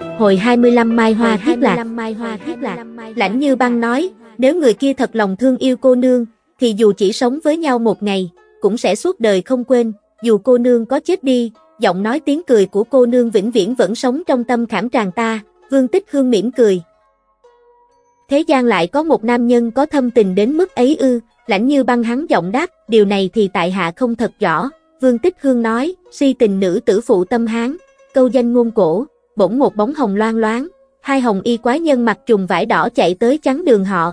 Hồi 25 Mai Hoa thiết lạc. Mai Hoa thiết lạc. Lãnh Như Băng nói, nếu người kia thật lòng thương yêu cô nương, thì dù chỉ sống với nhau một ngày, cũng sẽ suốt đời không quên, dù cô nương có chết đi, giọng nói tiếng cười của cô nương vĩnh viễn vẫn sống trong tâm khảm tràng ta, Vương Tích Hương mỉm cười. Thế gian lại có một nam nhân có thâm tình đến mức ấy ư, lãnh như băng hắn giọng đáp, điều này thì tại hạ không thật rõ, Vương Tích Hương nói, si tình nữ tử phụ tâm hán, câu danh ngôn cổ, bỗng một bóng hồng loan loáng, hai hồng y quái nhân mặc trùng vải đỏ chạy tới chắn đường họ.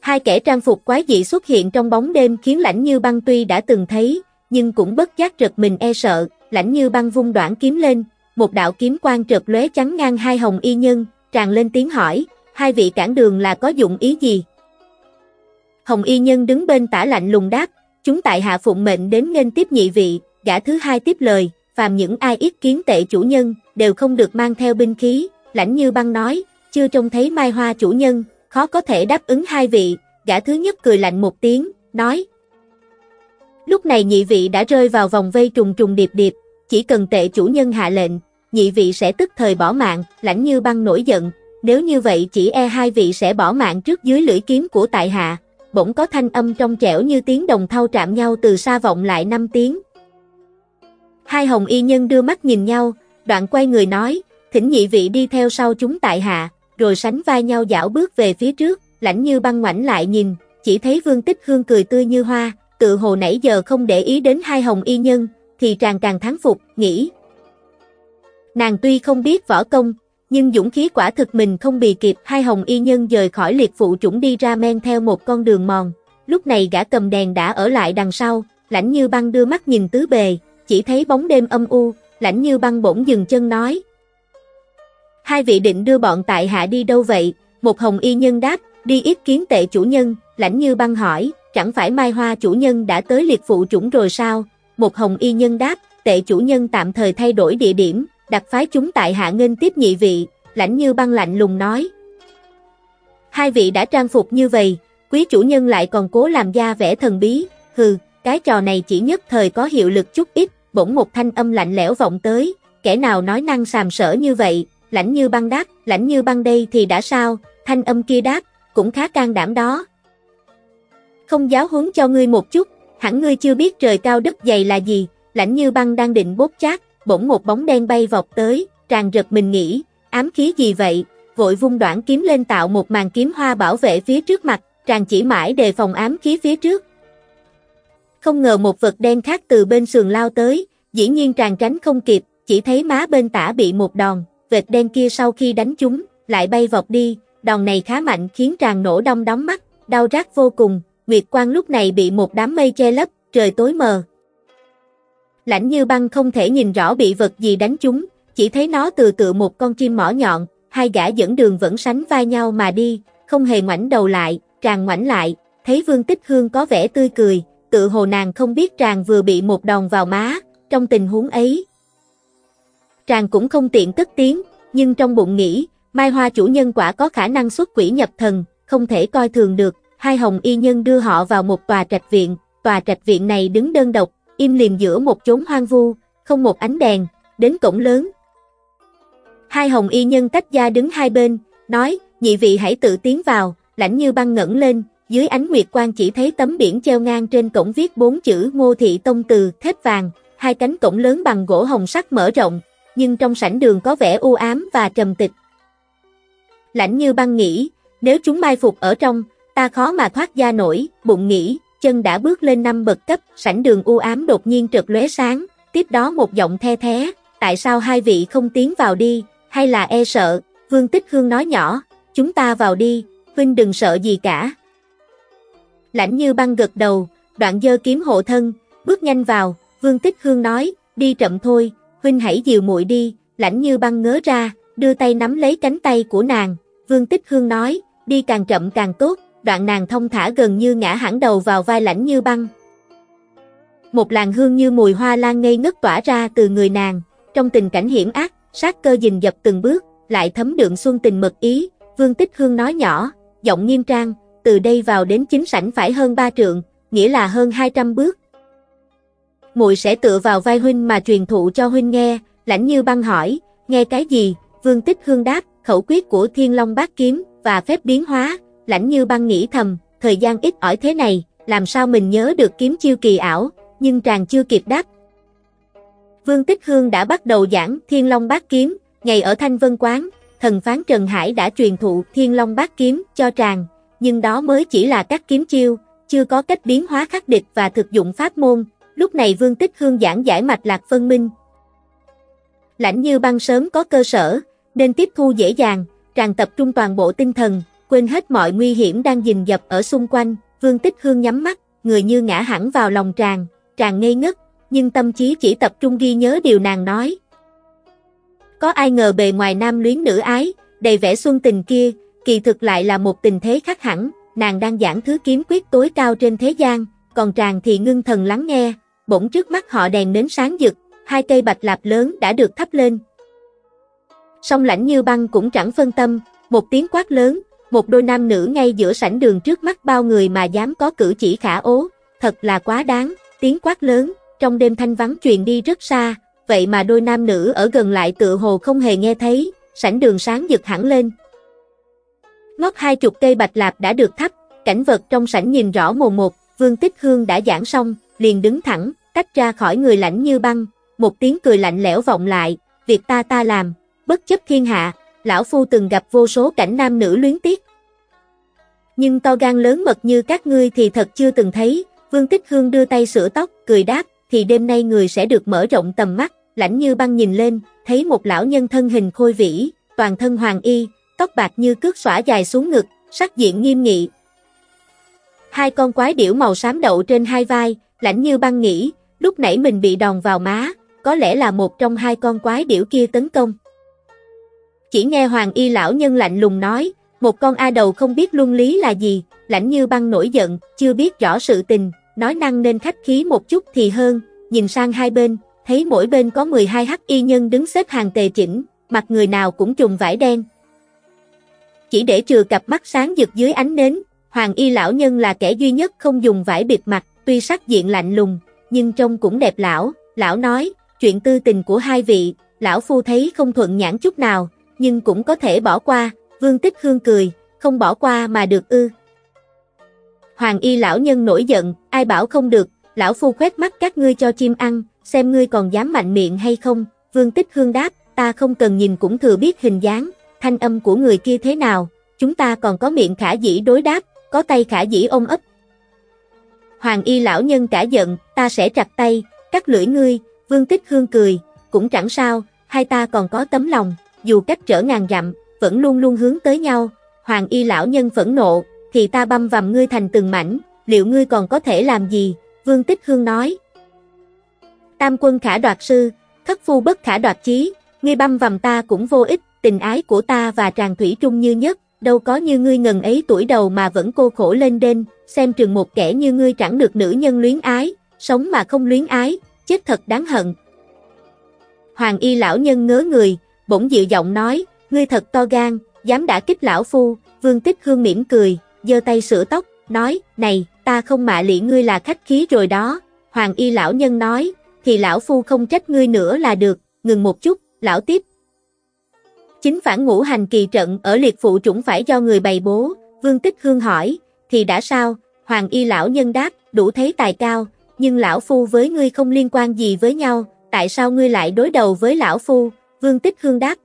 Hai kẻ trang phục quái dị xuất hiện trong bóng đêm khiến lãnh như băng tuy đã từng thấy, nhưng cũng bất giác rật mình e sợ, lãnh như băng vung đoạn kiếm lên, một đạo kiếm quang trật lóe chắn ngang hai hồng y nhân, tràn lên tiếng hỏi, hai vị cản đường là có dụng ý gì? Hồng y nhân đứng bên tả lạnh lùng đáp, chúng tại hạ phụng mệnh đến nên tiếp nhị vị, gã thứ hai tiếp lời, phàm những ai ý kiến tệ chủ nhân, đều không được mang theo binh khí, lãnh như băng nói, chưa trông thấy mai hoa chủ nhân, khó có thể đáp ứng hai vị, gã thứ nhất cười lạnh một tiếng, nói. Lúc này nhị vị đã rơi vào vòng vây trùng trùng điệp điệp, chỉ cần tệ chủ nhân hạ lệnh, nhị vị sẽ tức thời bỏ mạng, lãnh như băng nổi giận, nếu như vậy chỉ e hai vị sẽ bỏ mạng trước dưới lưỡi kiếm của tại hạ. Bỗng có thanh âm trong trẻo như tiếng đồng thau chạm nhau từ xa vọng lại năm tiếng. Hai hồng y nhân đưa mắt nhìn nhau, đoạn quay người nói, thỉnh nhị vị đi theo sau chúng tại hạ, rồi sánh vai nhau dạo bước về phía trước, lãnh như băng ngoảnh lại nhìn, chỉ thấy vương tích hương cười tươi như hoa, tự hồ nãy giờ không để ý đến hai hồng y nhân, thì tràn càng thắng phục, nghĩ. Nàng tuy không biết võ công, nhưng dũng khí quả thực mình không bì kịp hai hồng y nhân rời khỏi liệt phụ chủng đi ra men theo một con đường mòn. Lúc này gã cầm đèn đã ở lại đằng sau, lãnh như băng đưa mắt nhìn tứ bề, chỉ thấy bóng đêm âm u, lãnh như băng bỗng dừng chân nói. Hai vị định đưa bọn tại hạ đi đâu vậy? Một hồng y nhân đáp, đi ít kiến tệ chủ nhân, lãnh như băng hỏi, chẳng phải mai hoa chủ nhân đã tới liệt phụ chủng rồi sao? Một hồng y nhân đáp, tệ chủ nhân tạm thời thay đổi địa điểm, đặt phái chúng tại hạ nghênh tiếp nhị vị, lãnh như băng lạnh lùng nói. Hai vị đã trang phục như vậy, quý chủ nhân lại còn cố làm da vẻ thần bí, hừ, cái trò này chỉ nhất thời có hiệu lực chút ít, bỗng một thanh âm lạnh lẽo vọng tới, kẻ nào nói năng sàm sỡ như vậy, lãnh như băng đáp, lãnh như băng đây thì đã sao, thanh âm kia đáp, cũng khá can đảm đó. Không giáo huấn cho ngươi một chút, hẳn ngươi chưa biết trời cao đất dày là gì, lãnh như băng đang định bốt chát, bỗng một bóng đen bay vọt tới, tràn rực mình nghĩ, ám khí gì vậy, vội vung đoạn kiếm lên tạo một màn kiếm hoa bảo vệ phía trước mặt, tràn chỉ mãi đề phòng ám khí phía trước. Không ngờ một vật đen khác từ bên sườn lao tới, dĩ nhiên tràn tránh không kịp, chỉ thấy má bên tả bị một đòn, vệt đen kia sau khi đánh chúng, lại bay vọt đi, đòn này khá mạnh khiến tràn nổ đông đóng mắt, đau rát vô cùng, Nguyệt Quang lúc này bị một đám mây che lấp, trời tối mờ. Lãnh như băng không thể nhìn rõ bị vật gì đánh chúng, chỉ thấy nó từ tự một con chim mỏ nhọn, hai gã dẫn đường vẫn sánh vai nhau mà đi, không hề ngoảnh đầu lại, tràn ngoảnh lại, thấy Vương Tích Hương có vẻ tươi cười, tự hồ nàng không biết tràng vừa bị một đòn vào má, trong tình huống ấy. Tràng cũng không tiện cất tiếng, nhưng trong bụng nghĩ, Mai Hoa chủ nhân quả có khả năng xuất quỷ nhập thần, không thể coi thường được, hai hồng y nhân đưa họ vào một tòa trạch viện, tòa trạch viện này đứng đơn độc, im lìm giữa một chốn hoang vu, không một ánh đèn, đến cổng lớn. Hai hồng y nhân tách ra đứng hai bên, nói, nhị vị hãy tự tiến vào, lãnh như băng ngẩng lên, dưới ánh nguyệt quang chỉ thấy tấm biển treo ngang trên cổng viết bốn chữ Ngô Thị Tông từ thép vàng, hai cánh cổng lớn bằng gỗ hồng sắt mở rộng, nhưng trong sảnh đường có vẻ u ám và trầm tịch. Lãnh như băng nghĩ, nếu chúng mai phục ở trong, ta khó mà thoát ra nổi, bụng nghĩ, chân đã bước lên năm bậc cấp, sảnh đường u ám đột nhiên trượt lóe sáng, tiếp đó một giọng the thé, tại sao hai vị không tiến vào đi, hay là e sợ, Vương Tích Hương nói nhỏ, chúng ta vào đi, Vinh đừng sợ gì cả. Lãnh như băng gật đầu, đoạn dơ kiếm hộ thân, bước nhanh vào, Vương Tích Hương nói, đi chậm thôi, Huynh hãy dìu muội đi, lãnh như băng ngớ ra, đưa tay nắm lấy cánh tay của nàng, Vương Tích Hương nói, đi càng chậm càng tốt, đoạn nàng thông thả gần như ngã hẳn đầu vào vai lãnh như băng. Một làn hương như mùi hoa lan ngây ngất tỏa ra từ người nàng, trong tình cảnh hiểm ác, sát cơ dình dập từng bước, lại thấm đượm xuân tình mật ý, Vương Tích Hương nói nhỏ, giọng nghiêm trang, từ đây vào đến chính sảnh phải hơn ba trượng, nghĩa là hơn 200 bước. Muội sẽ tựa vào vai huynh mà truyền thụ cho huynh nghe, lãnh như băng hỏi, nghe cái gì, Vương Tích Hương đáp, khẩu quyết của Thiên Long Bát Kiếm, và phép biến hóa, lãnh như băng nghĩ thầm, thời gian ít ỏi thế này, làm sao mình nhớ được kiếm chiêu kỳ ảo, nhưng tràng chưa kịp đáp. Vương Tích Hương đã bắt đầu giảng Thiên Long Bát Kiếm, ngày ở Thanh Vân Quán, thần phán Trần Hải đã truyền thụ Thiên Long Bát Kiếm cho tràng, nhưng đó mới chỉ là các kiếm chiêu, chưa có cách biến hóa khắc địch và thực dụng pháp môn, lúc này Vương Tích Hương giảng giải mạch lạc phân minh. Lãnh như băng sớm có cơ sở, nên tiếp thu dễ dàng, tràn tập trung toàn bộ tinh thần, quên hết mọi nguy hiểm đang dình dập ở xung quanh, Vương Tích Hương nhắm mắt, người như ngã hẳn vào lòng tràng, tràng ngây ngất, nhưng tâm trí chỉ tập trung ghi nhớ điều nàng nói. Có ai ngờ bề ngoài nam luyến nữ ái, đầy vẻ xuân tình kia, kỳ thực lại là một tình thế khác hẳn, nàng đang giảng thứ kiếm quyết tối cao trên thế gian, còn tràng thì ngưng thần lắng nghe, bỗng trước mắt họ đèn nến sáng rực, hai cây bạch lạp lớn đã được thắp lên. Song lãnh như băng cũng chẳng phân tâm, một tiếng quát lớn, một đôi nam nữ ngay giữa sảnh đường trước mắt bao người mà dám có cử chỉ khả ố, thật là quá đáng, tiếng quát lớn, trong đêm thanh vắng truyền đi rất xa, vậy mà đôi nam nữ ở gần lại tự hồ không hề nghe thấy, sảnh đường sáng dực hẳn lên. Ngót hai chục cây bạch lạp đã được thắp, cảnh vật trong sảnh nhìn rõ mồn một, Vương Tích Hương đã giảng xong, liền đứng thẳng, tách ra khỏi người lạnh như băng, một tiếng cười lạnh lẽo vọng lại, việc ta ta làm, bất chấp thiên hạ, lão phu từng gặp vô số cảnh nam nữ luyến tiếc. Nhưng to gan lớn mật như các ngươi thì thật chưa từng thấy, Vương Tích Hương đưa tay sửa tóc, cười đáp, thì đêm nay người sẽ được mở rộng tầm mắt, lãnh như băng nhìn lên, thấy một lão nhân thân hình khôi vĩ, toàn thân hoàng y, tóc bạc như cước xõa dài xuống ngực, sắc diện nghiêm nghị. Hai con quái điểu màu xám đậu trên hai vai, lãnh như băng nghĩ, lúc nãy mình bị đòn vào má, có lẽ là một trong hai con quái điểu kia tấn công. Chỉ nghe hoàng y lão nhân lạnh lùng nói, một con A đầu không biết luân lý là gì, lãnh như băng nổi giận, chưa biết rõ sự tình, nói năng nên khách khí một chút thì hơn, nhìn sang hai bên, thấy mỗi bên có 12 hắc y nhân đứng xếp hàng tề chỉnh, mặt người nào cũng trùng vải đen. Chỉ để trừ cặp mắt sáng rực dưới ánh nến, hoàng y lão nhân là kẻ duy nhất không dùng vải bịt mặt, tuy sắc diện lạnh lùng, nhưng trông cũng đẹp lão, lão nói, chuyện tư tình của hai vị, lão phu thấy không thuận nhãn chút nào, nhưng cũng có thể bỏ qua, vương tích hương cười, không bỏ qua mà được ư. Hoàng y lão nhân nổi giận, ai bảo không được, lão phu quét mắt các ngươi cho chim ăn, xem ngươi còn dám mạnh miệng hay không, vương tích hương đáp, ta không cần nhìn cũng thừa biết hình dáng, thanh âm của người kia thế nào, chúng ta còn có miệng khả dĩ đối đáp, có tay khả dĩ ôm ấp. Hoàng y lão nhân cả giận, ta sẽ chặt tay, cắt lưỡi ngươi, vương tích hương cười, cũng chẳng sao, hai ta còn có tấm lòng, dù cách trở ngàn dặm, vẫn luôn luôn hướng tới nhau, hoàng y lão nhân phẫn nộ, thì ta băm vằm ngươi thành từng mảnh, liệu ngươi còn có thể làm gì? Vương Tích Hương nói. Tam quân khả đoạt sư, thất phu bất khả đoạt chí, ngươi băm vằm ta cũng vô ích, tình ái của ta và tràng thủy trung như nhất, đâu có như ngươi ngần ấy tuổi đầu mà vẫn cô khổ lên đên, xem trường một kẻ như ngươi chẳng được nữ nhân luyến ái, sống mà không luyến ái, chết thật đáng hận. Hoàng y lão nhân ngớ người, bỗng dịu giọng nói, ngươi thật to gan, dám đã kích lão phu, vương tích hương mỉm cười, giơ tay sửa tóc, nói, này, ta không mạ lị ngươi là khách khí rồi đó, hoàng y lão nhân nói, thì lão phu không trách ngươi nữa là được, ngừng một chút, lão tiếp. Chính phản ngũ hành kỳ trận ở liệt phụ trũng phải do người bày bố, vương tích hương hỏi, thì đã sao, Hoàng y lão nhân đáp, đủ thấy tài cao, nhưng lão phu với ngươi không liên quan gì với nhau, tại sao ngươi lại đối đầu với lão phu, vương tích hương đáp.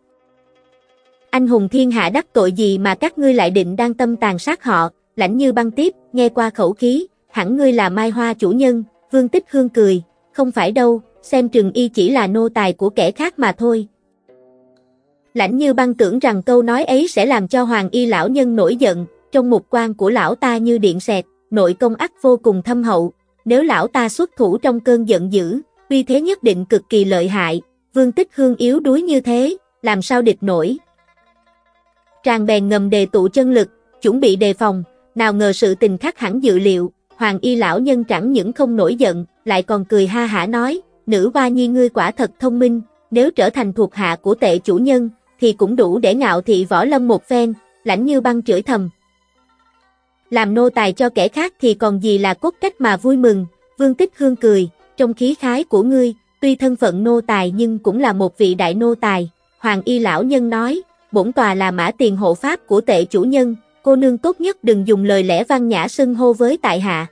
Anh hùng thiên hạ đắc tội gì mà các ngươi lại định đang tâm tàn sát họ, lãnh như băng tiếp, nghe qua khẩu khí, hẳn ngươi là mai hoa chủ nhân, vương tích hương cười, không phải đâu, xem trừng y chỉ là nô tài của kẻ khác mà thôi. Lãnh như băng tưởng rằng câu nói ấy sẽ làm cho hoàng y lão nhân nổi giận, trong mục quan của lão ta như điện xẹt, nội công ắt vô cùng thâm hậu, nếu lão ta xuất thủ trong cơn giận dữ, uy thế nhất định cực kỳ lợi hại, vương tích hương yếu đuối như thế, làm sao địch nổi. Tràng bèn ngầm đề tụ chân lực, chuẩn bị đề phòng, nào ngờ sự tình khác hẳn dự liệu, hoàng y lão nhân chẳng những không nổi giận, lại còn cười ha hả nói, nữ hoa nhi ngươi quả thật thông minh, nếu trở thành thuộc hạ của tệ chủ nhân, thì cũng đủ để ngạo thị võ lâm một phen, lãnh như băng chửi thầm. Làm nô tài cho kẻ khác thì còn gì là cốt cách mà vui mừng, vương tích hương cười, trong khí khái của ngươi, tuy thân phận nô tài nhưng cũng là một vị đại nô tài, hoàng y lão nhân nói, bổn tòa là mã tiền hộ pháp của tệ chủ nhân, cô nương tốt nhất đừng dùng lời lẽ văn nhã xưng hô với tại hạ.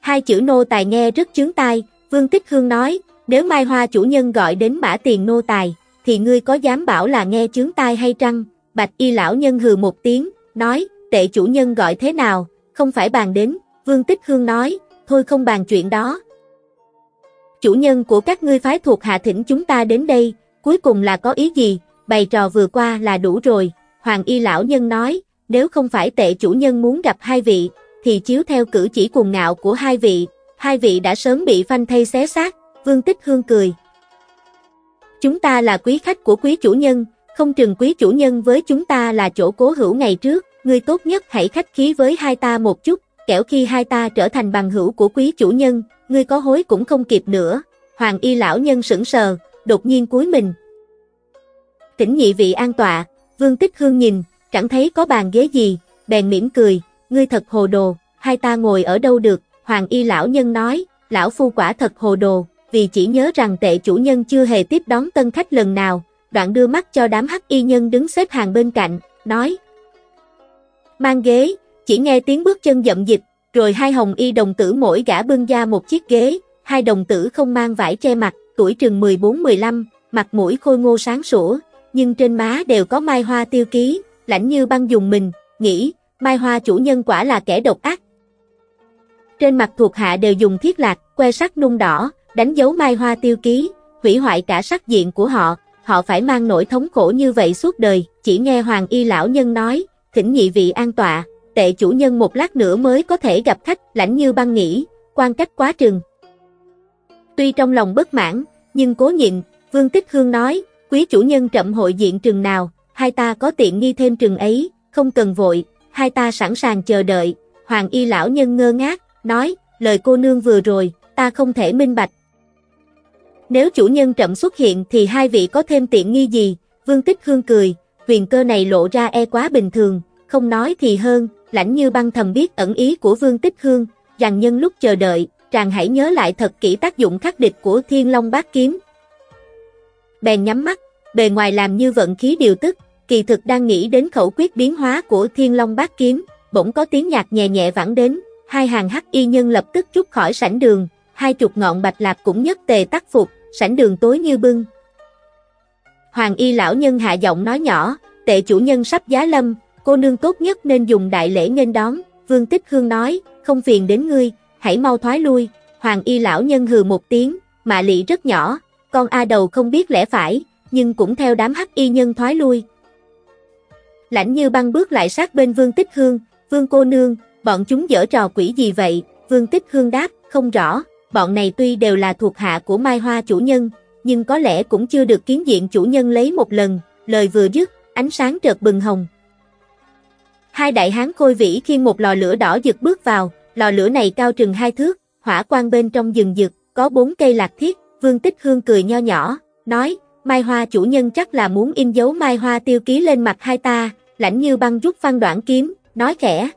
Hai chữ nô tài nghe rất chướng tai, Vương Tích Hương nói, nếu Mai Hoa chủ nhân gọi đến mã tiền nô tài, thì ngươi có dám bảo là nghe chướng tai hay trăng? Bạch y lão nhân hừ một tiếng, nói, tệ chủ nhân gọi thế nào, không phải bàn đến, Vương Tích Hương nói, thôi không bàn chuyện đó. Chủ nhân của các ngươi phái thuộc hạ thỉnh chúng ta đến đây, cuối cùng là có ý gì, bày trò vừa qua là đủ rồi, Hoàng y lão nhân nói, nếu không phải tệ chủ nhân muốn gặp hai vị, thì chiếu theo cử chỉ cuồng ngạo của hai vị, hai vị đã sớm bị phanh thây xé xác, Vương Tích Hương cười. Chúng ta là quý khách của quý chủ nhân, không trường quý chủ nhân với chúng ta là chỗ cố hữu ngày trước, ngươi tốt nhất hãy khách khí với hai ta một chút, kẻo khi hai ta trở thành bằng hữu của quý chủ nhân, ngươi có hối cũng không kịp nữa. Hoàng y lão nhân sững sờ, đột nhiên cúi mình. Tỉnh nhị vị an tọa, Vương Tích Hương nhìn, chẳng thấy có bàn ghế gì, bèn mỉm cười, ngươi thật hồ đồ, hai ta ngồi ở đâu được, Hoàng y lão nhân nói, lão phu quả thật hồ đồ, vì chỉ nhớ rằng tệ chủ nhân chưa hề tiếp đón tân khách lần nào, đoạn đưa mắt cho đám hắc y nhân đứng xếp hàng bên cạnh, nói. Mang ghế, chỉ nghe tiếng bước chân dậm dịch, rồi hai hồng y đồng tử mỗi gã bưng ra một chiếc ghế, hai đồng tử không mang vải che mặt, tuổi chừng 14-15, mặt mũi khôi ngô sáng sủa, nhưng trên má đều có mai hoa tiêu ký, lãnh như băng dùng mình, nghĩ, mai hoa chủ nhân quả là kẻ độc ác. Trên mặt thuộc hạ đều dùng thiết lạc, que sắt nung đỏ, đánh dấu mai hoa tiêu ký, hủy hoại cả sắc diện của họ, họ phải mang nỗi thống khổ như vậy suốt đời, chỉ nghe hoàng y lão nhân nói, thỉnh nhị vị an tọa, tệ chủ nhân một lát nữa mới có thể gặp khách, lãnh như băng nghĩ, quan cách quá trừng. Tuy trong lòng bất mãn, nhưng cố nhịn, Vương Tích Hương nói, quý chủ nhân trậm hội diện trừng nào, hai ta có tiện nghi thêm trừng ấy, không cần vội, hai ta sẵn sàng chờ đợi, hoàng y lão nhân ngơ ngác, nói, lời cô nương vừa rồi, ta không thể minh bạch. Nếu chủ nhân trậm xuất hiện thì hai vị có thêm tiện nghi gì, vương tích hương cười, huyền cơ này lộ ra e quá bình thường, không nói thì hơn, lãnh như băng thầm biết ẩn ý của vương tích hương, rằng nhân lúc chờ đợi, chàng hãy nhớ lại thật kỹ tác dụng khắc địch của thiên long bát kiếm. Bèn nhắm mắt, bề ngoài làm như vận khí điều tức, kỳ thực đang nghĩ đến khẩu quyết biến hóa của thiên long bát kiếm, bỗng có tiếng nhạc nhẹ nhẹ vẳng đến, hai hàng hắc y nhân lập tức rút khỏi sảnh đường, hai chục ngọn bạch lạc cũng nhất tề tác phục, sảnh đường tối như bưng. Hoàng y lão nhân hạ giọng nói nhỏ, tệ chủ nhân sắp giá lâm, cô nương tốt nhất nên dùng đại lễ nghênh đón, vương tích hương nói, không phiền đến ngươi, hãy mau thoái lui, hoàng y lão nhân hừ một tiếng, mạ lị rất nhỏ, con A đầu không biết lẽ phải, nhưng cũng theo đám hắc y nhân thoái lui. Lãnh như băng bước lại sát bên vương tích hương, vương cô nương, bọn chúng dở trò quỷ gì vậy, vương tích hương đáp, không rõ, bọn này tuy đều là thuộc hạ của Mai Hoa chủ nhân, nhưng có lẽ cũng chưa được kiến diện chủ nhân lấy một lần, lời vừa dứt, ánh sáng chợt bừng hồng. Hai đại hán khôi vĩ khiêng một lò lửa đỏ giật bước vào, lò lửa này cao chừng hai thước, hỏa quang bên trong rừng rực, có bốn cây lạc thiết, Vương Tích Hương cười nho nhỏ, nói, Mai Hoa chủ nhân chắc là muốn in dấu Mai Hoa tiêu ký lên mặt hai ta, lãnh như băng rút văn đoạn kiếm, nói khẽ.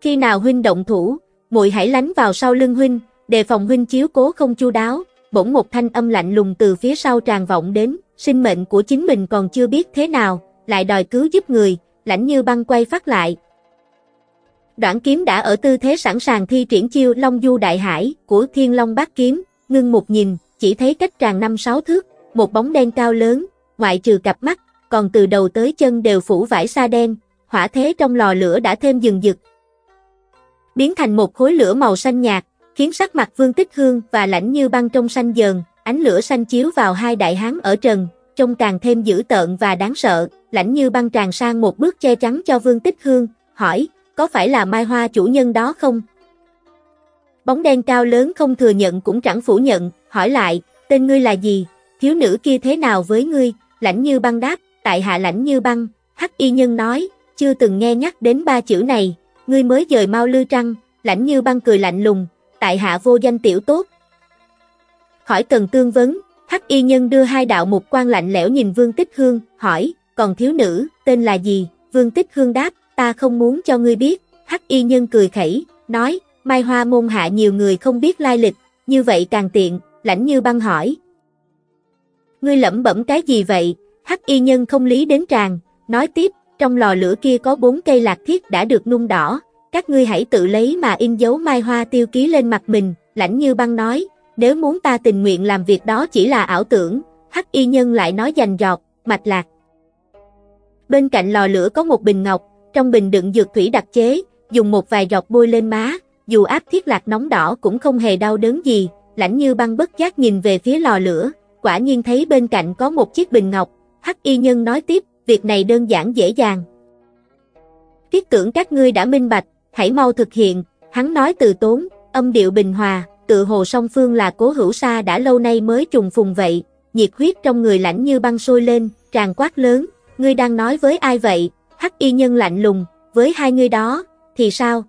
Khi nào huynh động thủ, muội hãy lánh vào sau lưng huynh, đề phòng huynh chiếu cố không chu đáo, bỗng một thanh âm lạnh lùng từ phía sau tràn vọng đến, sinh mệnh của chính mình còn chưa biết thế nào, lại đòi cứu giúp người, lãnh như băng quay phát lại. Đoạn kiếm đã ở tư thế sẵn sàng thi triển chiêu Long Du Đại Hải của Thiên Long Bát Kiếm, ngưng một nhìn, chỉ thấy cách tràn năm sáu thước, một bóng đen cao lớn, ngoại trừ cặp mắt, còn từ đầu tới chân đều phủ vải sa đen, hỏa thế trong lò lửa đã thêm dừng dực. Biến thành một khối lửa màu xanh nhạt, khiến sắc mặt Vương Tích Hương và lãnh như băng trong xanh dờn, ánh lửa xanh chiếu vào hai đại hán ở trần, trông càng thêm dữ tợn và đáng sợ, lãnh như băng tràn sang một bước che chắn cho Vương Tích Hương, hỏi, có phải là Mai Hoa chủ nhân đó không? Bóng đen cao lớn không thừa nhận cũng chẳng phủ nhận, hỏi lại, tên ngươi là gì, thiếu nữ kia thế nào với ngươi, lãnh như băng đáp, tại hạ lãnh như băng, hắc y nhân nói, chưa từng nghe nhắc đến ba chữ này, ngươi mới dời mau lư trăng, lãnh như băng cười lạnh lùng, tại hạ vô danh tiểu tốt. Khỏi cần tương vấn, hắc y nhân đưa hai đạo mục quan lạnh lẽo nhìn Vương Tích Hương, hỏi, còn thiếu nữ, tên là gì? Vương Tích Hương đáp, ta không muốn cho ngươi biết, hắc y nhân cười khẩy, nói, mai hoa môn hạ nhiều người không biết lai lịch, như vậy càng tiện, lãnh như băng hỏi. Ngươi lẩm bẩm cái gì vậy? Hắc y nhân không lý đến tràng, nói tiếp, trong lò lửa kia có bốn cây lạc thiết đã được nung đỏ, các ngươi hãy tự lấy mà in dấu mai hoa tiêu ký lên mặt mình, lãnh như băng nói, nếu muốn ta tình nguyện làm việc đó chỉ là ảo tưởng, hắc y nhân lại nói dành giọt, mạch lạc. Bên cạnh lò lửa có một bình ngọc, trong bình đựng dược thủy đặc chế, dùng một vài giọt bôi lên má, dù áp thiết lạc nóng đỏ cũng không hề đau đớn gì, lãnh như băng bất giác nhìn về phía lò lửa, quả nhiên thấy bên cạnh có một chiếc bình ngọc, hắc y nhân nói tiếp, việc này đơn giản dễ dàng. Thiết tưởng các ngươi đã minh bạch, hãy mau thực hiện, hắn nói từ tốn, âm điệu bình hòa, tự hồ song phương là cố hữu sa đã lâu nay mới trùng phùng vậy, nhiệt huyết trong người lạnh như băng sôi lên, tràn quát lớn, ngươi đang nói với ai vậy, hắc y nhân lạnh lùng, với hai ngươi đó, thì sao?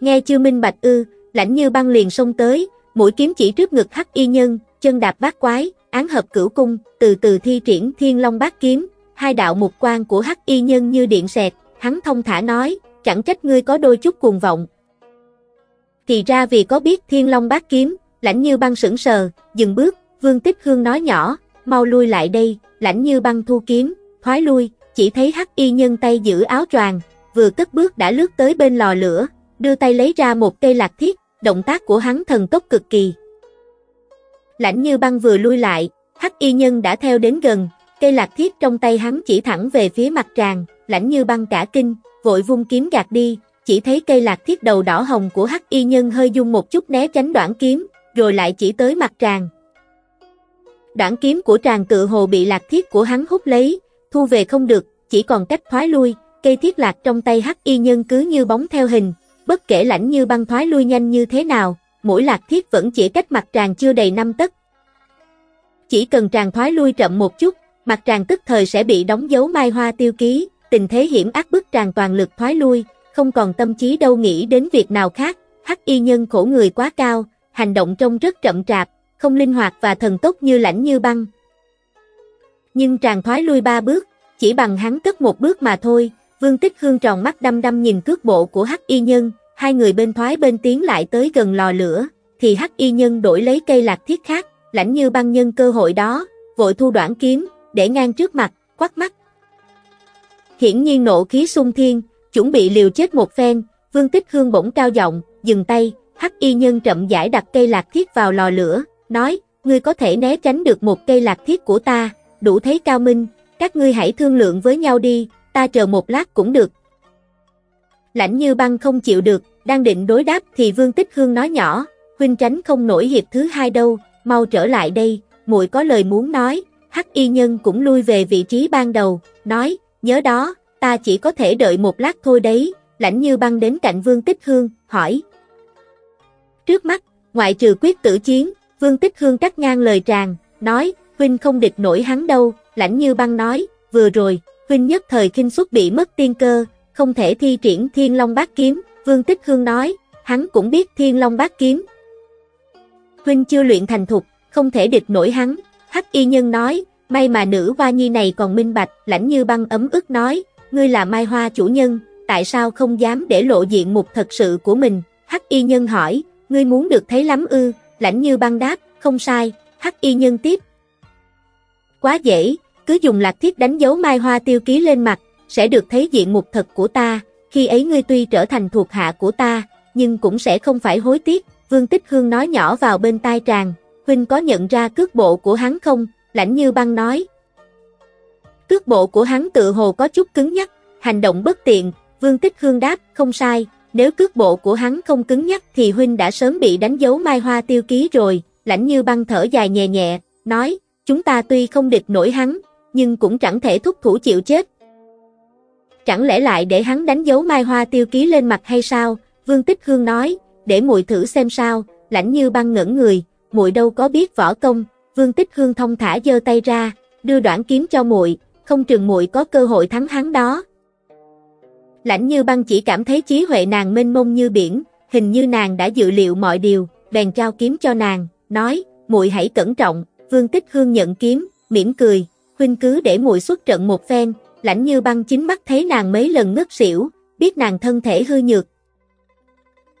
Nghe chưa minh bạch ư, lãnh như băng liền xông tới, mũi kiếm chỉ trước ngực hắc y nhân, chân đạp bát quái, án hợp cửu cung, từ từ thi triển thiên long bát kiếm, hai đạo mục quan của hắc y nhân như điện sẹt, hắn thông thả nói, chẳng trách ngươi có đôi chút cuồng vọng. Thì ra vì có biết thiên long bát kiếm, lãnh như băng sững sờ, dừng bước, vương tích hương nói nhỏ, mau lui lại đây, lãnh như băng thu kiếm, thoái lui, chỉ thấy hắc y nhân tay giữ áo choàng, vừa cất bước đã lướt tới bên lò lửa, đưa tay lấy ra một cây lạc thiết, động tác của hắn thần tốc cực kỳ. Lãnh như băng vừa lui lại, hắc y nhân đã theo đến gần, cây lạc thiết trong tay hắn chỉ thẳng về phía mặt tràng, lãnh như băng cả kinh, vội vung kiếm gạt đi, chỉ thấy cây lạc thiết đầu đỏ hồng của hắc y nhân hơi dung một chút né tránh đoạn kiếm, rồi lại chỉ tới mặt tràng. Đoạn kiếm của tràng tự hồ bị lạc thiết của hắn hút lấy, thu về không được, chỉ còn cách thoái lui, cây thiết lạc trong tay hắc y nhân cứ như bóng theo hình, bất kể lãnh như băng thoái lui nhanh như thế nào, mỗi lạc thiết vẫn chỉ cách mặt tràng chưa đầy năm tấc. Chỉ cần tràng thoái lui chậm một chút, mặt tràng tức thời sẽ bị đóng dấu mai hoa tiêu ký, tình thế hiểm ác bức tràng toàn lực thoái lui, không còn tâm trí đâu nghĩ đến việc nào khác, hắc y nhân khổ người quá cao, hành động trông rất chậm chạp, không linh hoạt và thần tốc như lãnh như băng. Nhưng tràng thoái lui ba bước, chỉ bằng hắn cất một bước mà thôi, vương tích hương tròn mắt đăm đăm nhìn cước bộ của hắc y nhân, hai người bên thoái bên tiến lại tới gần lò lửa, thì hắc y nhân đổi lấy cây lạc thiết khác, lãnh như băng nhân cơ hội đó, vội thu đoạn kiếm, để ngang trước mặt, quát mắt. Hiển nhiên nộ khí sung thiên, chuẩn bị liều chết một phen, vương tích hương bỗng cao giọng, dừng tay, hắc y nhân chậm giải đặt cây lạc thiết vào lò lửa, nói, ngươi có thể né tránh được một cây lạc thiết của ta, đủ thấy cao minh, các ngươi hãy thương lượng với nhau đi, ta chờ một lát cũng được. Lãnh như băng không chịu được, đang định đối đáp thì vương tích hương nói nhỏ, huynh tránh không nổi hiệp thứ hai đâu, mau trở lại đây, muội có lời muốn nói, hắc y nhân cũng lui về vị trí ban đầu, nói, nhớ đó, ta chỉ có thể đợi một lát thôi đấy, lãnh như băng đến cạnh vương tích hương, hỏi. Trước mắt, ngoại trừ quyết tử chiến, vương tích hương cắt ngang lời tràng, nói, huynh không địch nổi hắn đâu, lãnh như băng nói, vừa rồi, huynh nhất thời kinh xuất bị mất tiên cơ, không thể thi triển thiên long bát kiếm, vương tích hương nói, hắn cũng biết thiên long bát kiếm. Huynh chưa luyện thành thục, không thể địch nổi hắn, hắc y nhân nói, may mà nữ hoa nhi này còn minh bạch, lãnh như băng ấm ức nói, ngươi là mai hoa chủ nhân, tại sao không dám để lộ diện mục thật sự của mình, hắc y nhân hỏi, ngươi muốn được thấy lắm ư, lãnh như băng đáp, không sai, hắc y nhân tiếp. Quá dễ, cứ dùng lạc thiết đánh dấu mai hoa tiêu ký lên mặt, sẽ được thấy diện mục thật của ta, khi ấy ngươi tuy trở thành thuộc hạ của ta, nhưng cũng sẽ không phải hối tiếc, Vương Tích Hương nói nhỏ vào bên tai tràng, huynh có nhận ra cước bộ của hắn không, lãnh như băng nói. Cước bộ của hắn tự hồ có chút cứng nhắc, hành động bất tiện, Vương Tích Hương đáp, không sai, nếu cước bộ của hắn không cứng nhắc thì huynh đã sớm bị đánh dấu mai hoa tiêu ký rồi, lãnh như băng thở dài nhẹ nhẹ, nói, chúng ta tuy không địch nổi hắn, nhưng cũng chẳng thể thúc thủ chịu chết. Chẳng lẽ lại để hắn đánh dấu mai hoa tiêu ký lên mặt hay sao? Vương Tích Hương nói, để muội thử xem sao, lãnh như băng ngẩn người, muội đâu có biết võ công, Vương Tích Hương thông thả giơ tay ra, đưa đoạn kiếm cho muội, không chừng muội có cơ hội thắng hắn đó. Lãnh như băng chỉ cảm thấy trí huệ nàng mênh mông như biển, hình như nàng đã dự liệu mọi điều, bèn trao kiếm cho nàng, nói, muội hãy cẩn trọng, Vương Tích Hương nhận kiếm, mỉm cười, huynh cứ để muội xuất trận một phen, lãnh như băng chính mắt thấy nàng mấy lần ngất xỉu, biết nàng thân thể hư nhược.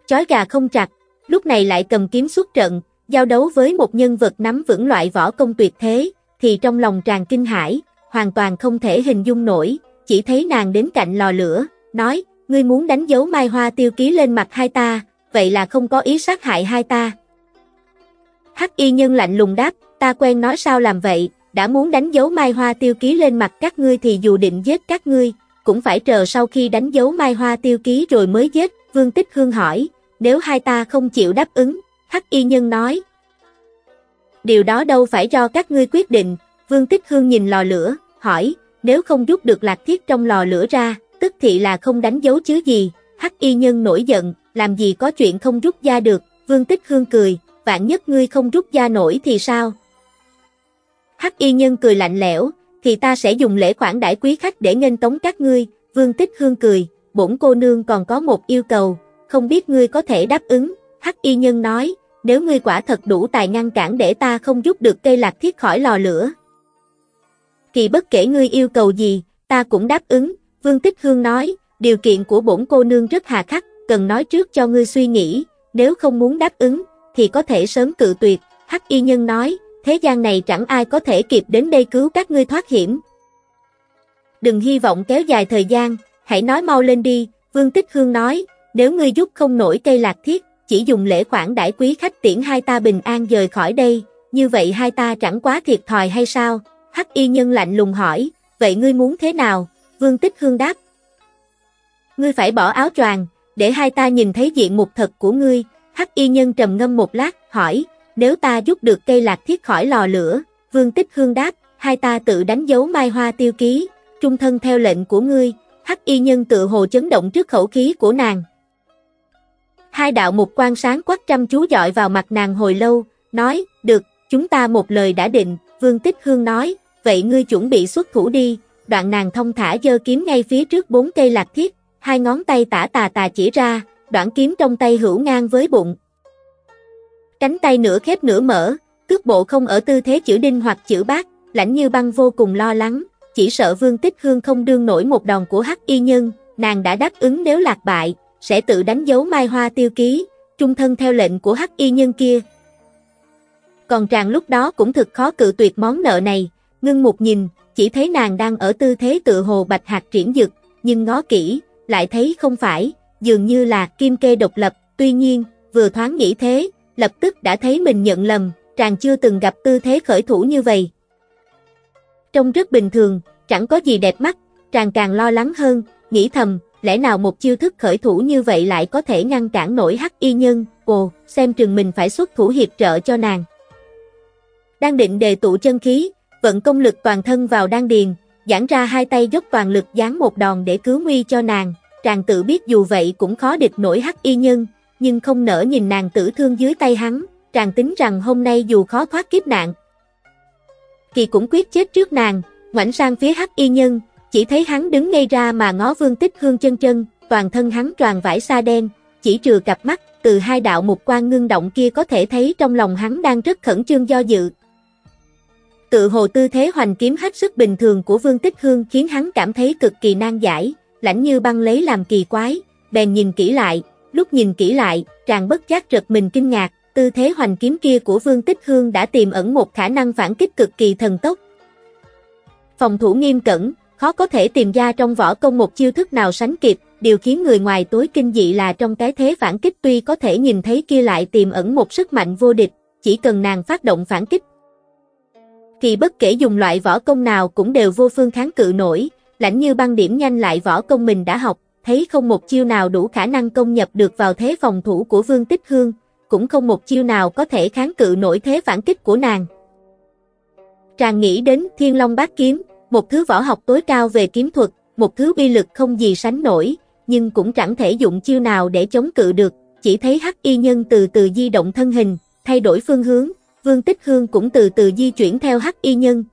Chói gà không chặt, lúc này lại cầm kiếm xuất trận, giao đấu với một nhân vật nắm vững loại võ công tuyệt thế, thì trong lòng tràn kinh hãi, hoàn toàn không thể hình dung nổi, chỉ thấy nàng đến cạnh lò lửa, nói, ngươi muốn đánh dấu mai hoa tiêu ký lên mặt hai ta, vậy là không có ý sát hại hai ta. Hắc y nhân lạnh lùng đáp, ta quen nói sao làm vậy, đã muốn đánh dấu mai hoa tiêu ký lên mặt các ngươi thì dù định giết các ngươi, cũng phải chờ sau khi đánh dấu mai hoa tiêu ký rồi mới giết, Vương Tích Hương hỏi, nếu hai ta không chịu đáp ứng, Hắc y nhân nói. Điều đó đâu phải do các ngươi quyết định, Vương Tích Hương nhìn lò lửa, hỏi, nếu không rút được lạc thiết trong lò lửa ra, tức thị là không đánh dấu chứ gì, Hắc y nhân nổi giận, làm gì có chuyện không rút ra được, Vương Tích Hương cười, vạn nhất ngươi không rút ra nổi thì sao? Hắc y nhân cười lạnh lẽo, thì ta sẽ dùng lễ khoản đãi quý khách để nghênh tống các ngươi, Vương Tích Hương cười, bổn cô nương còn có một yêu cầu, không biết ngươi có thể đáp ứng, Hắc y nhân nói, nếu ngươi quả thật đủ tài ngăn cản để ta không giúp được cây lạc thiết khỏi lò lửa. Thì bất kể ngươi yêu cầu gì, ta cũng đáp ứng, Vương Tích Hương nói, điều kiện của bổn cô nương rất hà khắc, cần nói trước cho ngươi suy nghĩ, nếu không muốn đáp ứng, thì có thể sớm cự tuyệt, Hắc y nhân nói, thế gian này chẳng ai có thể kịp đến đây cứu các ngươi thoát hiểm. Đừng hy vọng kéo dài thời gian, hãy nói mau lên đi, Vương Tích Hương nói, nếu ngươi giúp không nổi cây lạc thiết, chỉ dùng lễ khoản đãi quý khách tiễn hai ta bình an rời khỏi đây, như vậy hai ta chẳng quá thiệt thòi hay sao? Hắc y nhân lạnh lùng hỏi, vậy ngươi muốn thế nào? Vương Tích Hương đáp. Ngươi phải bỏ áo choàng, để hai ta nhìn thấy diện mục thật của ngươi. Hắc y nhân trầm ngâm một lát, hỏi, nếu ta giúp được cây lạc thiết khỏi lò lửa, Vương Tích Hương đáp, hai ta tự đánh dấu mai hoa tiêu ký, trung thân theo lệnh của ngươi. Hắc y nhân tự hồ chấn động trước khẩu khí của nàng. Hai đạo mục quan sáng quắc chăm chú dọi vào mặt nàng hồi lâu, nói, được, chúng ta một lời đã định, Vương Tích Hương nói, vậy ngươi chuẩn bị xuất thủ đi, đoạn nàng thông thả giơ kiếm ngay phía trước bốn cây lạc thiết, hai ngón tay tả tà tà chỉ ra, đoạn kiếm trong tay hữu ngang với bụng. Cánh tay nửa khép nửa mở, cước bộ không ở tư thế chữ đinh hoặc chữ bát, lãnh như băng vô cùng lo lắng, chỉ sợ Vương Tích Hương không đương nổi một đòn của hắc y nhân, nàng đã đáp ứng nếu lạc bại, sẽ tự đánh dấu mai hoa tiêu ký, trung thân theo lệnh của hắc y nhân kia. Còn chàng lúc đó cũng thực khó cự tuyệt món nợ này, ngưng một nhìn, chỉ thấy nàng đang ở tư thế tự hồ bạch hạt triển dực, nhưng ngó kỹ, lại thấy không phải, dường như là kim kê độc lập, tuy nhiên, vừa thoáng nghĩ thế, lập tức đã thấy mình nhận lầm, chàng chưa từng gặp tư thế khởi thủ như vậy. Trông rất bình thường, chẳng có gì đẹp mắt, chàng càng lo lắng hơn, nghĩ thầm, lẽ nào một chiêu thức khởi thủ như vậy lại có thể ngăn cản nổi hắc y nhân, ồ, xem chừng mình phải xuất thủ hiệp trợ cho nàng. Đang định đề tụ chân khí, vận công lực toàn thân vào đan điền, giãn ra hai tay dốc toàn lực giáng một đòn để cứu nguy cho nàng, chàng tự biết dù vậy cũng khó địch nổi hắc y nhân, nhưng không nỡ nhìn nàng tử thương dưới tay hắn, chàng tính rằng hôm nay dù khó thoát kiếp nạn, kỳ cũng quyết chết trước nàng, ngoảnh sang phía hắc y nhân, chỉ thấy hắn đứng ngay ra mà ngó vương tích hương chân chân, toàn thân hắn tràn vải sa đen, chỉ trừ cặp mắt, từ hai đạo mục quan ngưng động kia có thể thấy trong lòng hắn đang rất khẩn trương do dự. Tự hồ tư thế hoành kiếm hết sức bình thường của vương tích hương khiến hắn cảm thấy cực kỳ nan giải, lãnh như băng lấy làm kỳ quái, bèn nhìn kỹ lại, lúc nhìn kỹ lại, chàng bất giác rật mình kinh ngạc, tư thế hoành kiếm kia của vương tích hương đã tiềm ẩn một khả năng phản kích cực kỳ thần tốc. Phòng thủ nghiêm cẩn, khó có thể tìm ra trong võ công một chiêu thức nào sánh kịp, điều khiến người ngoài tối kinh dị là trong cái thế phản kích tuy có thể nhìn thấy kia lại tiềm ẩn một sức mạnh vô địch, chỉ cần nàng phát động phản kích. Kỳ bất kể dùng loại võ công nào cũng đều vô phương kháng cự nổi, lãnh như băng điểm nhanh lại võ công mình đã học, thấy không một chiêu nào đủ khả năng công nhập được vào thế phòng thủ của Vương Tích Hương, cũng không một chiêu nào có thể kháng cự nổi thế phản kích của nàng. Tràng nghĩ đến Thiên Long Bát Kiếm, một thứ võ học tối cao về kiếm thuật, một thứ uy lực không gì sánh nổi, nhưng cũng chẳng thể dụng chiêu nào để chống cự được, chỉ thấy hắc y nhân từ từ di động thân hình, thay đổi phương hướng, Vương Tích Hương cũng từ từ di chuyển theo hắc y nhân.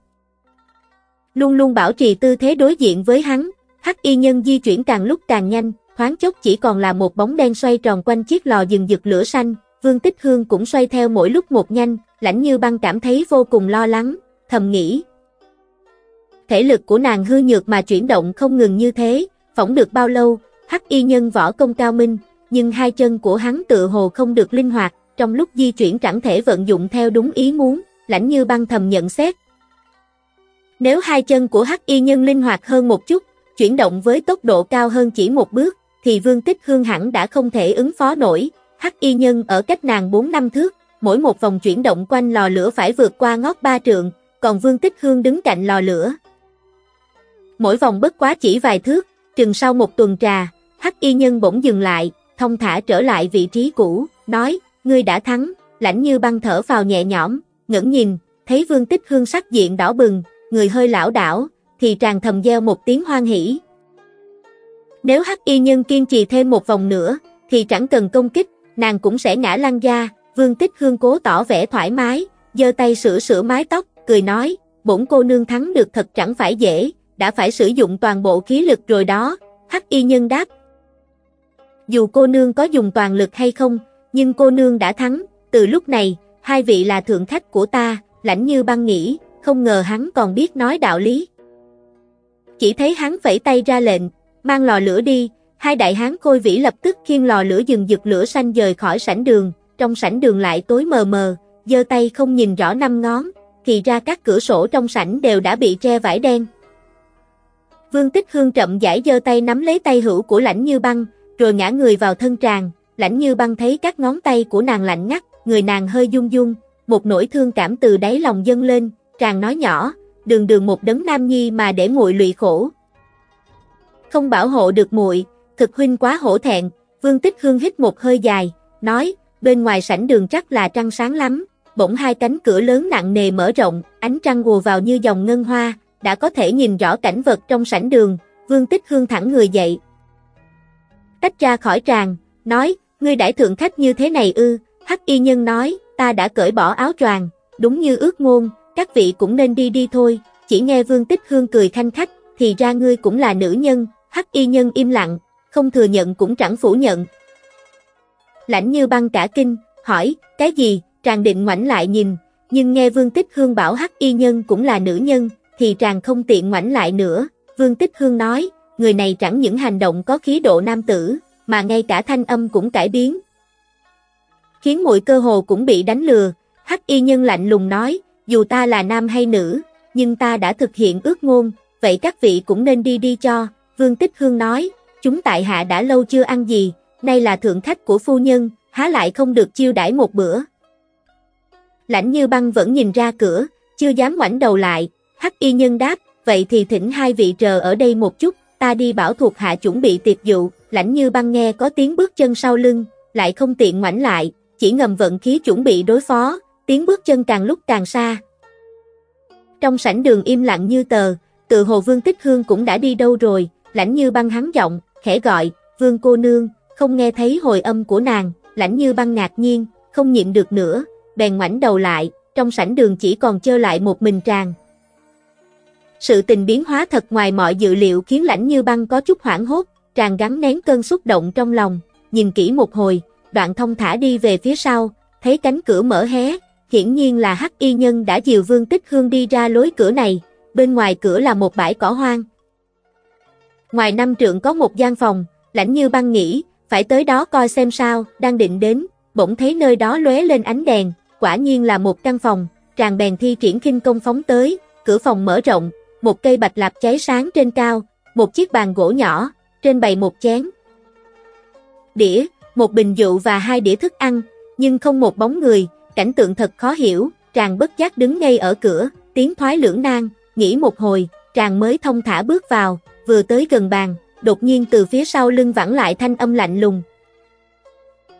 Luôn luôn bảo trì tư thế đối diện với hắn, hắc y nhân di chuyển càng lúc càng nhanh, thoáng chốc chỉ còn là một bóng đen xoay tròn quanh chiếc lò dừng dực lửa xanh, Vương Tích Hương cũng xoay theo mỗi lúc một nhanh, lãnh như băng cảm thấy vô cùng lo lắng, thầm nghĩ. Thể lực của nàng hư nhược mà chuyển động không ngừng như thế, phỏng được bao lâu, hắc y nhân võ công cao minh, nhưng hai chân của hắn tự hồ không được linh hoạt, trong lúc di chuyển chẳng thể vận dụng theo đúng ý muốn, lãnh như băng thầm nhận xét. Nếu hai chân của hắc y nhân linh hoạt hơn một chút, chuyển động với tốc độ cao hơn chỉ một bước, thì vương tích hương hẳn đã không thể ứng phó nổi, hắc y nhân ở cách nàng 4 năm thước, mỗi một vòng chuyển động quanh lò lửa phải vượt qua ngót ba trượng, còn vương tích hương đứng cạnh lò lửa. Mỗi vòng bất quá chỉ vài thước, chừng sau một tuần trà, hắc y nhân bỗng dừng lại, thông thả trở lại vị trí cũ, nói, ngươi đã thắng, lãnh như băng thở vào nhẹ nhõm, ngẩng nhìn, thấy vương tích hương sắc diện đỏ bừng, người hơi lão đảo, thì tràng thầm gieo một tiếng hoan hỉ. Nếu hắc y nhân kiên trì thêm một vòng nữa, thì chẳng cần công kích, nàng cũng sẽ ngã lăn ra, vương tích hương cố tỏ vẻ thoải mái, giơ tay sửa sửa mái tóc, cười nói, bổn cô nương thắng được thật chẳng phải dễ, đã phải sử dụng toàn bộ khí lực rồi đó, hắc y nhân đáp. Dù cô nương có dùng toàn lực hay không, nhưng cô nương đã thắng, từ lúc này, hai vị là thượng khách của ta, lãnh như băng nghĩ, không ngờ hắn còn biết nói đạo lý. Chỉ thấy hắn vẫy tay ra lệnh, mang lò lửa đi, hai đại hán khôi vĩ lập tức khiêng lò lửa dừng giật lửa xanh rời khỏi sảnh đường, trong sảnh đường lại tối mờ mờ, giơ tay không nhìn rõ năm ngón, thì ra các cửa sổ trong sảnh đều đã bị tre vải đen. Vương Tích Hương chậm rãi giơ tay nắm lấy tay hữu của lãnh như băng, rồi ngã người vào thân tràng, lãnh như băng thấy các ngón tay của nàng lạnh ngắt, người nàng hơi run run, một nỗi thương cảm từ đáy lòng dâng lên, tràng nói nhỏ, đường đường một đấng nam nhi mà để muội lụy khổ. Không bảo hộ được muội, thực huynh quá hổ thẹn, Vương Tích Hương hít một hơi dài, nói, bên ngoài sảnh đường chắc là trăng sáng lắm, bỗng hai cánh cửa lớn nặng nề mở rộng, ánh trăng gùa vào như dòng ngân hoa, đã có thể nhìn rõ cảnh vật trong sảnh đường, Vương Tích Hương thẳng người dậy. Tách ra khỏi tràng, nói, ngươi đãi thượng khách như thế này ư, hắc y nhân nói, ta đã cởi bỏ áo choàng, đúng như ước ngôn, các vị cũng nên đi đi thôi, chỉ nghe Vương Tích Hương cười khanh khách, thì ra ngươi cũng là nữ nhân, hắc y nhân im lặng, không thừa nhận cũng chẳng phủ nhận. Lãnh như băng cả kinh, hỏi, cái gì, tràng định ngoảnh lại nhìn, nhưng nghe Vương Tích Hương bảo hắc y nhân cũng là nữ nhân, thì tràng không tiện ngoảnh lại nữa, Vương Tích Hương nói, người này chẳng những hành động có khí độ nam tử, mà ngay cả thanh âm cũng cải biến. Khiến muội cơ hồ cũng bị đánh lừa, hắc y nhân lạnh lùng nói, dù ta là nam hay nữ, nhưng ta đã thực hiện ước ngôn, vậy các vị cũng nên đi đi cho, Vương Tích Hương nói, chúng tại hạ đã lâu chưa ăn gì, nay là thượng khách của phu nhân, há lại không được chiêu đãi một bữa. Lãnh như băng vẫn nhìn ra cửa, chưa dám ngoảnh đầu lại, hắc y nhân đáp, vậy thì thỉnh hai vị chờ ở đây một chút, ta đi bảo thuộc hạ chuẩn bị tiệc dụ, lãnh như băng nghe có tiếng bước chân sau lưng, lại không tiện ngoảnh lại, chỉ ngầm vận khí chuẩn bị đối phó, tiếng bước chân càng lúc càng xa. Trong sảnh đường im lặng như tờ, tự hồ vương tích hương cũng đã đi đâu rồi, lãnh như băng hắn giọng, khẽ gọi, vương cô nương, không nghe thấy hồi âm của nàng, lãnh như băng ngạc nhiên, không nhịn được nữa, bèn ngoảnh đầu lại, trong sảnh đường chỉ còn chơ lại một mình tràng. Sự tình biến hóa thật ngoài mọi dự liệu khiến lãnh như băng có chút hoảng hốt, tràng gắn nén cơn xúc động trong lòng, nhìn kỹ một hồi, đoạn thông thả đi về phía sau, thấy cánh cửa mở hé, hiển nhiên là hắc y nhân đã dìu vương tích hương đi ra lối cửa này, bên ngoài cửa là một bãi cỏ hoang. Ngoài năm trượng có một gian phòng, lãnh như băng nghĩ, phải tới đó coi xem sao, đang định đến, bỗng thấy nơi đó lóe lên ánh đèn, quả nhiên là một căn phòng, tràn bèn thi triển khinh công phóng tới, cửa phòng mở rộng, một cây bạch lạp cháy sáng trên cao, một chiếc bàn gỗ nhỏ, trên bày một chén, đĩa, một bình rượu và hai đĩa thức ăn, nhưng không một bóng người, cảnh tượng thật khó hiểu, tràng bất giác đứng ngay ở cửa, tiếng thoái lưỡng nan, nghĩ một hồi, tràng mới thông thả bước vào, vừa tới gần bàn, đột nhiên từ phía sau lưng vẳng lại thanh âm lạnh lùng.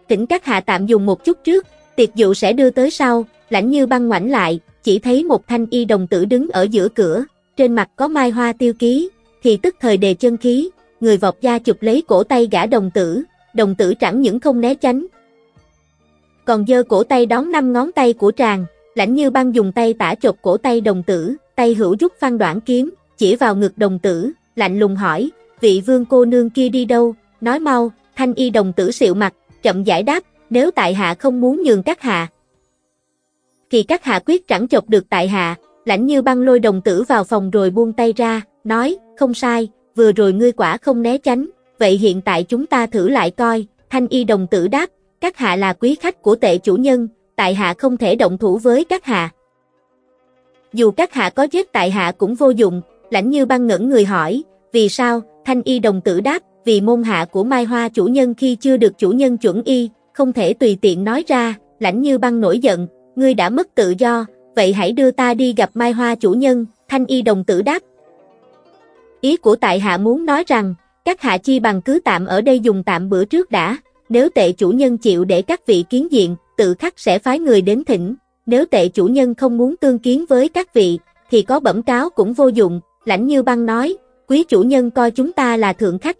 Tỉnh các hạ tạm dùng một chút trước, tiệc dụ sẽ đưa tới sau, lãnh như băng ngoảnh lại, chỉ thấy một thanh y đồng tử đứng ở giữa cửa, trên mặt có mai hoa tiêu ký, thì tức thời đề chân khí, người vọt ra chụp lấy cổ tay gã đồng tử, đồng tử chẳng những không né tránh. Còn dơ cổ tay đón năm ngón tay của tràng, lãnh như băng dùng tay tả chộp cổ tay đồng tử, tay hữu rút phan đoạn kiếm, chỉ vào ngực đồng tử, lạnh lùng hỏi, vị vương cô nương kia đi đâu, nói mau, thanh y đồng tử xịu mặt, chậm giải đáp, nếu tại hạ không muốn nhường các hạ. Thì các hạ quyết chẳng chọc được tại hạ, lãnh như băng lôi đồng tử vào phòng rồi buông tay ra, nói, không sai, vừa rồi ngươi quả không né tránh, vậy hiện tại chúng ta thử lại coi, thanh y đồng tử đáp, các hạ là quý khách của tệ chủ nhân, tại hạ không thể động thủ với các hạ. Dù các hạ có giết tại hạ cũng vô dụng, lãnh như băng ngẩn người hỏi, vì sao, thanh y đồng tử đáp, vì môn hạ của Mai Hoa chủ nhân khi chưa được chủ nhân chuẩn y, không thể tùy tiện nói ra, lãnh như băng nổi giận, ngươi đã mất tự do, vậy hãy đưa ta đi gặp Mai Hoa chủ nhân, thanh y đồng tử đáp. Ý của tại hạ muốn nói rằng, các hạ chi bằng cứ tạm ở đây dùng tạm bữa trước đã, nếu tệ chủ nhân chịu để các vị kiến diện, tự khắc sẽ phái người đến thỉnh, nếu tệ chủ nhân không muốn tương kiến với các vị, thì có bẩm cáo cũng vô dụng, lãnh như băng nói, quý chủ nhân coi chúng ta là thượng khách.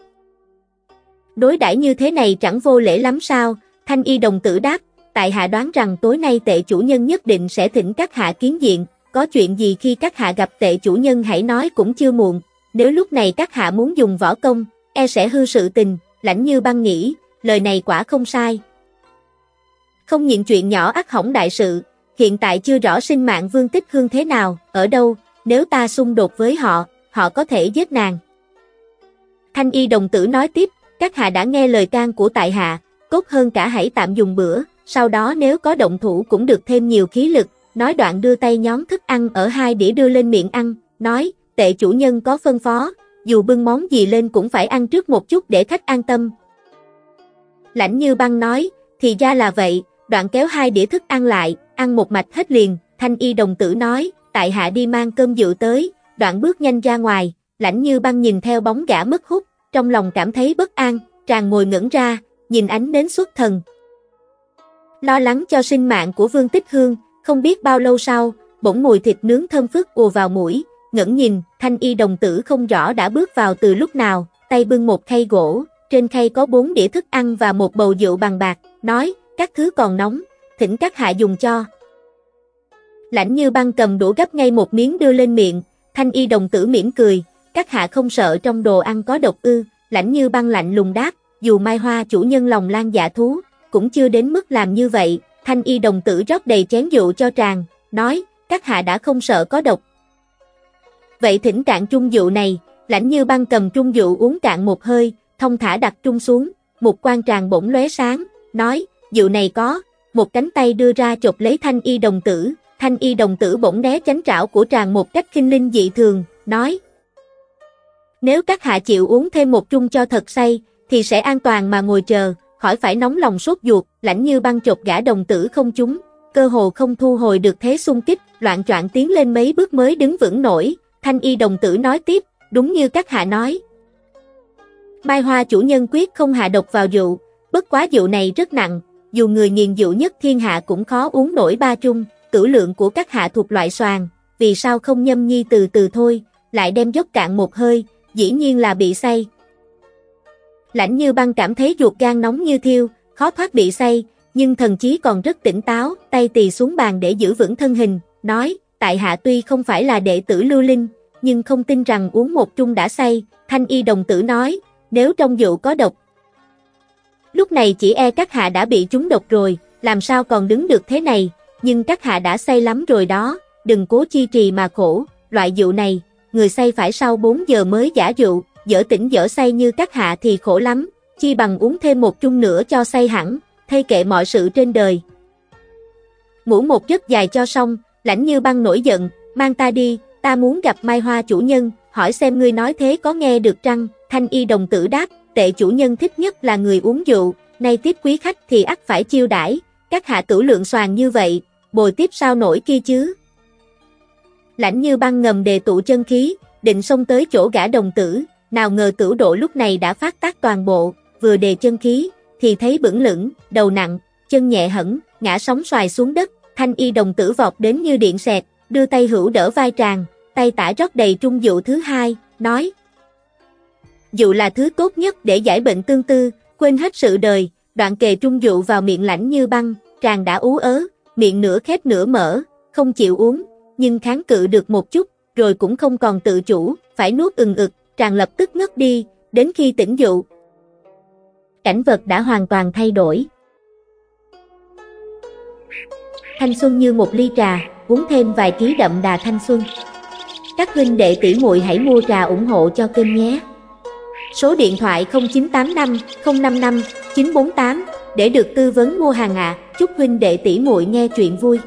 Đối đãi như thế này chẳng vô lễ lắm sao, thanh y đồng tử đáp, tại hạ đoán rằng tối nay tệ chủ nhân nhất định sẽ thỉnh các hạ kiến diện, có chuyện gì khi các hạ gặp tệ chủ nhân hãy nói cũng chưa muộn, nếu lúc này các hạ muốn dùng võ công, e sẽ hư sự tình, lãnh như băng nghĩ, lời này quả không sai. Không những chuyện nhỏ ác hỏng đại sự, hiện tại chưa rõ sinh mạng Vương Tích Hương thế nào, ở đâu, nếu ta xung đột với họ, họ có thể giết nàng. Thanh y đồng tử nói tiếp, các hạ đã nghe lời can của tại hạ, tốt hơn cả hãy tạm dùng bữa, sau đó nếu có động thủ cũng được thêm nhiều khí lực, nói đoạn đưa tay nhón thức ăn ở hai đĩa đưa lên miệng ăn, nói, tệ chủ nhân có phân phó, dù bưng món gì lên cũng phải ăn trước một chút để khách an tâm. Lãnh như băng nói, thì ra là vậy, đoạn kéo hai đĩa thức ăn lại, ăn một mạch hết liền, thanh y đồng tử nói, tại hạ đi mang cơm dự tới, đoạn bước nhanh ra ngoài, lãnh như băng nhìn theo bóng gã mất hút, trong lòng cảm thấy bất an, tràn ngồi ngẩn ra, nhìn ánh đến xuất thần. Lo lắng cho sinh mạng của Vương Tích Hương, không biết bao lâu sau, bỗng mùi thịt nướng thơm phức ùa vào mũi, ngẩn nhìn, thanh y đồng tử không rõ đã bước vào từ lúc nào, tay bưng một khay gỗ, trên khay có bốn đĩa thức ăn và một bầu rượu bằng bạc, nói, các thứ còn nóng, thỉnh các hạ dùng cho. Lãnh như băng cầm đũa gấp ngay một miếng đưa lên miệng, thanh y đồng tử mỉm cười, các hạ không sợ trong đồ ăn có độc ư, lãnh như băng lạnh lùng đáp, dù mai hoa chủ nhân lòng lan dạ thú, cũng chưa đến mức làm như vậy, thanh y đồng tử rót đầy chén rượu cho tràng, nói, các hạ đã không sợ có độc. Vậy thỉnh cạn trung rượu này, lãnh như băng cầm trung rượu uống cạn một hơi, thông thả đặt trung xuống, một quan tràng bỗng lóe sáng, nói, dịu này có, một cánh tay đưa ra chộp lấy thanh y đồng tử, thanh y đồng tử bỗng né tránh trảo của tràng một cách kinh linh dị thường, nói, nếu các hạ chịu uống thêm một chung cho thật say, thì sẽ an toàn mà ngồi chờ, khỏi phải nóng lòng sốt ruột, lãnh như băng chộp gã đồng tử không chúng, cơ hồ không thu hồi được thế xung kích, loạn choạng tiến lên mấy bước mới đứng vững nổi, thanh y đồng tử nói tiếp, đúng như các hạ nói. Mai Hoa chủ nhân quyết không hạ độc vào rượu, bất quá rượu này rất nặng, dù người nghiền rượu nhất thiên hạ cũng khó uống nổi ba chung, cửu lượng của các hạ thuộc loại soàn, vì sao không nhâm nhi từ từ thôi, lại đem dốc cạn một hơi, dĩ nhiên là bị say. Lãnh như băng cảm thấy ruột gan nóng như thiêu, khó thoát bị say, nhưng thần chí còn rất tỉnh táo, tay tì xuống bàn để giữ vững thân hình, nói, tại hạ tuy không phải là đệ tử lưu linh, nhưng không tin rằng uống một chung đã say, thanh y đồng tử nói, nếu trong rượu có độc. Lúc này chỉ e các hạ đã bị chúng độc rồi, làm sao còn đứng được thế này, nhưng các hạ đã say lắm rồi đó, đừng cố chi trì mà khổ, loại rượu này, người say phải sau 4 giờ mới giả rượu, dở tỉnh dở say như các hạ thì khổ lắm, chi bằng uống thêm một chung nữa cho say hẳn, thay kệ mọi sự trên đời. Ngủ một giấc dài cho xong, lãnh như băng nổi giận, mang ta đi, ta muốn gặp Mai Hoa chủ nhân, hỏi xem ngươi nói thế có nghe được trăng, thanh y đồng tử đáp, tệ chủ nhân thích nhất là người uống rượu, nay tiếp quý khách thì ắt phải chiêu đãi, các hạ cửu lượng soàn như vậy, bồi tiếp sao nổi kia chứ. Lãnh như băng ngầm đề tụ chân khí, định xông tới chỗ gã đồng tử, nào ngờ cửu độ lúc này đã phát tác toàn bộ, vừa đề chân khí, thì thấy bững lửng, đầu nặng, chân nhẹ hẳn, ngã sóng xoài xuống đất, thanh y đồng tử vọt đến như điện xẹt, đưa tay hữu đỡ vai tràng, tay tả rót đầy trung dụ thứ hai, nói. Dụ là thứ tốt nhất để giải bệnh tương tư, quên hết sự đời, đoạn kề trung dụ vào miệng lãnh như băng, tràng đã ú ớ, miệng nửa khép nửa mở, không chịu uống, nhưng kháng cự được một chút, rồi cũng không còn tự chủ, phải nuốt ừng ực, tràng lập tức ngất đi, đến khi tỉnh dụ. Cảnh vật đã hoàn toàn thay đổi. Thanh xuân như một ly trà, uống thêm vài ký đậm đà thanh xuân. Các huynh đệ tỷ muội hãy mua trà ủng hộ cho kênh nhé. Số điện thoại 0985 055 948 để được tư vấn mua hàng ạ. À. Chúc huynh đệ tỷ muội nghe chuyện vui.